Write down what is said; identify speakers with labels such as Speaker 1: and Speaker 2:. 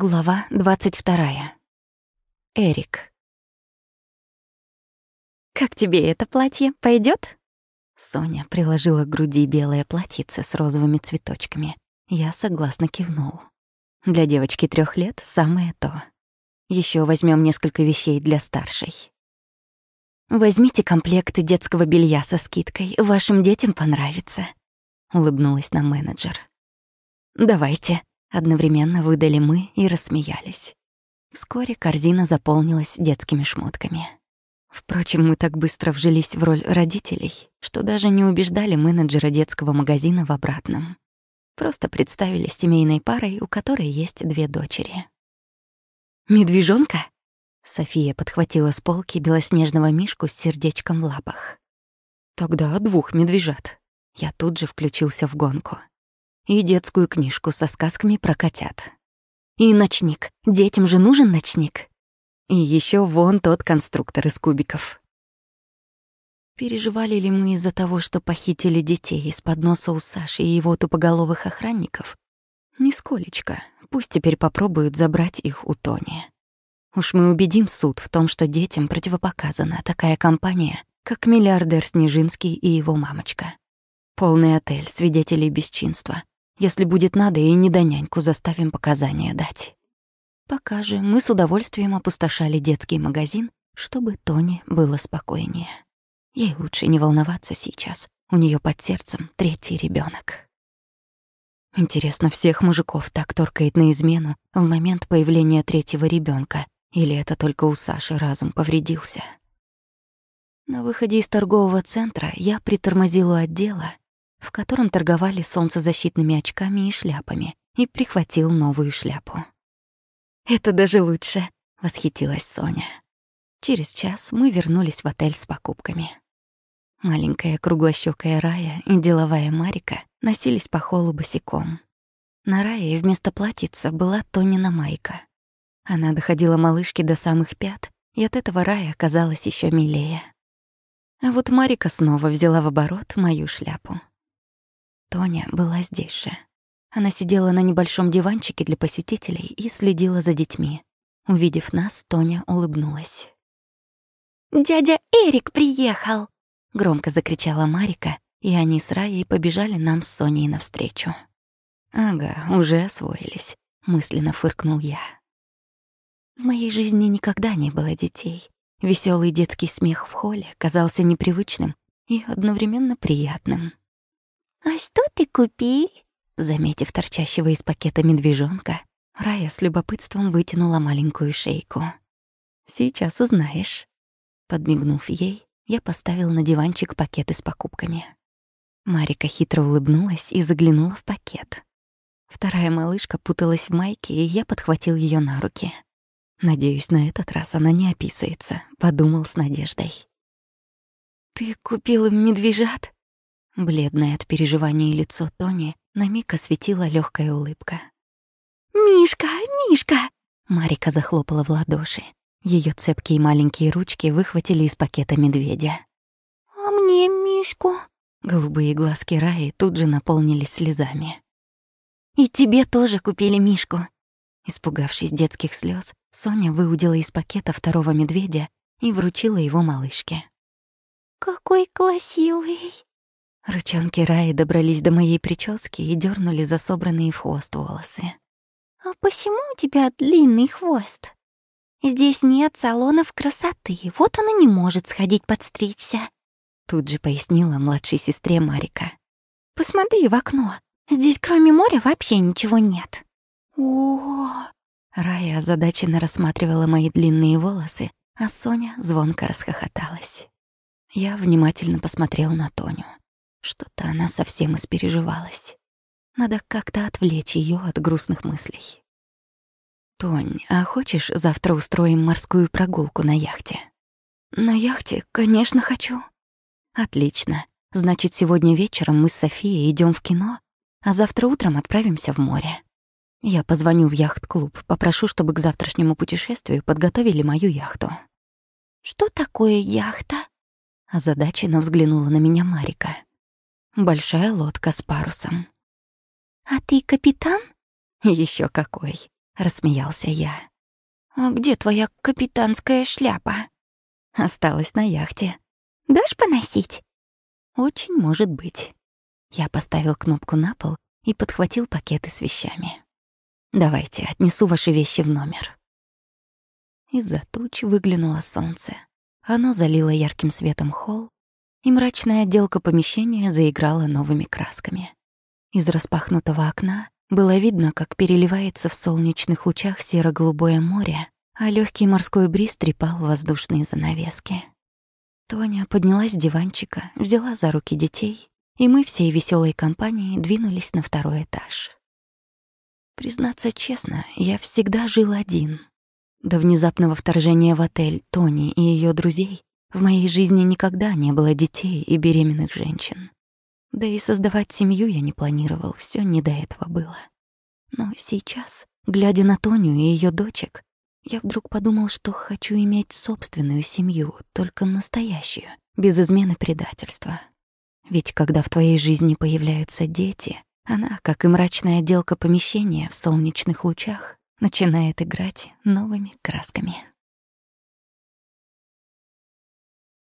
Speaker 1: Глава двадцать вторая. Эрик. «Как тебе это платье? Пойдет? Соня приложила к груди белое платьице с розовыми цветочками. Я согласно кивнул. Для девочки трех лет самое то. Еще возьмем несколько вещей для старшей. «Возьмите комплекты детского белья со скидкой, вашим детям понравится», — улыбнулась нам менеджер. «Давайте», Одновременно выдали мы и рассмеялись. Вскоре корзина заполнилась детскими шмотками. Впрочем, мы так быстро вжились в роль родителей, что даже не убеждали менеджера детского магазина в обратном. Просто представили семейной парой, у которой есть две дочери. «Медвежонка?» София подхватила с полки белоснежного мишку с сердечком в лапах. «Тогда двух медвежат». Я тут же включился в гонку и детскую книжку со сказками про котят. И ночник. Детям же нужен ночник. И еще вон тот конструктор из кубиков. Переживали ли мы из-за того, что похитили детей из-под носа у Саши и его тупоголовых охранников? Нисколечко. Пусть теперь попробуют забрать их у Тони. Уж мы убедим суд в том, что детям противопоказана такая компания, как миллиардер Снежинский и его мамочка. Полный отель свидетелей бесчинства, если будет надо, и не до няньку заставим показания дать. Пока же мы с удовольствием опустошали детский магазин, чтобы Тони было спокойнее. Ей лучше не волноваться сейчас. У нее под сердцем третий ребенок. Интересно, всех мужиков так торкает на измену в момент появления третьего ребенка, или это только у Саши разум повредился? На выходе из торгового центра я притормозила отдела в котором торговали солнцезащитными очками и шляпами, и прихватил новую шляпу. «Это даже лучше», — восхитилась Соня. Через час мы вернулись в отель с покупками. Маленькая круглощёкая Рая и деловая Марика носились по холлу босиком. На Рае вместо платьица была Тонина майка. Она доходила малышке до самых пят, и от этого Рая оказалась еще милее. А вот Марика снова взяла в оборот мою шляпу. Тоня была здесь же. Она сидела на небольшом диванчике для посетителей и следила за детьми. Увидев нас, Тоня улыбнулась. «Дядя Эрик приехал!» — громко закричала Марика, и они с Раей побежали нам с Соней навстречу. «Ага, уже освоились», — мысленно фыркнул я. В моей жизни никогда не было детей. Веселый детский смех в холле казался непривычным и одновременно приятным. «А что ты купил?» Заметив торчащего из пакета медвежонка, Рая с любопытством вытянула маленькую шейку. «Сейчас узнаешь». Подмигнув ей, я поставил на диванчик пакеты с покупками. Марика хитро улыбнулась и заглянула в пакет. Вторая малышка путалась в майке, и я подхватил ее на руки. Надеюсь, на этот раз она не описается, подумал с надеждой. «Ты купил им медвежат?» Бледное от переживания лицо Тони на миг осветила легкая улыбка. «Мишка, Мишка!» Марика захлопала в ладоши. Ее цепкие маленькие ручки выхватили из пакета медведя. «А мне Мишку?» Голубые глазки Раи тут же наполнились слезами. «И тебе тоже купили Мишку!» Испугавшись детских слез, Соня выудила из пакета второго медведя и вручила его малышке. «Какой красивый!» Ручонки Раи добрались до моей прически и дернули за собранные в хвост волосы. «А почему у тебя длинный хвост? Здесь нет салонов красоты, вот он и не может сходить подстричься», тут же пояснила младшей сестре Марика. «Посмотри в окно, здесь кроме моря вообще ничего нет». «О!» Рая озадаченно рассматривала мои длинные волосы, а Соня звонко расхохоталась. Я внимательно посмотрел на Тоню. Что-то она совсем испереживалась. Надо как-то отвлечь ее от грустных мыслей. «Тонь, а хочешь, завтра устроим морскую прогулку на яхте?» «На яхте, конечно, хочу». «Отлично. Значит, сегодня вечером мы с Софией идем в кино, а завтра утром отправимся в море. Я позвоню в яхт-клуб, попрошу, чтобы к завтрашнему путешествию подготовили мою яхту». «Что такое яхта?» Озадаченно взглянула на меня Марика. Большая лодка с парусом. «А ты капитан?» Еще какой!» рассмеялся я.
Speaker 2: «А где твоя капитанская шляпа?»
Speaker 1: «Осталась на яхте».
Speaker 2: «Дашь поносить?»
Speaker 1: «Очень может быть». Я поставил кнопку на пол и подхватил пакеты с вещами. «Давайте, отнесу ваши вещи в номер». Из-за туч выглянуло солнце. Оно залило ярким светом холл, и мрачная отделка помещения заиграла новыми красками. Из распахнутого окна было видно, как переливается в солнечных лучах серо-голубое море, а легкий морской бриз трепал воздушные занавески. Тоня поднялась с диванчика, взяла за руки детей, и мы всей веселой компанией двинулись на второй этаж. Признаться честно, я всегда жил один. До внезапного вторжения в отель Тони и ее друзей в моей жизни никогда не было детей и беременных женщин. Да и создавать семью я не планировал, все не до этого было. Но сейчас, глядя на Тоню и ее дочек, я вдруг подумал, что хочу иметь собственную семью, только настоящую, без измены предательства. Ведь когда в твоей жизни появляются дети, она, как и мрачная отделка помещения в солнечных лучах, начинает играть новыми красками.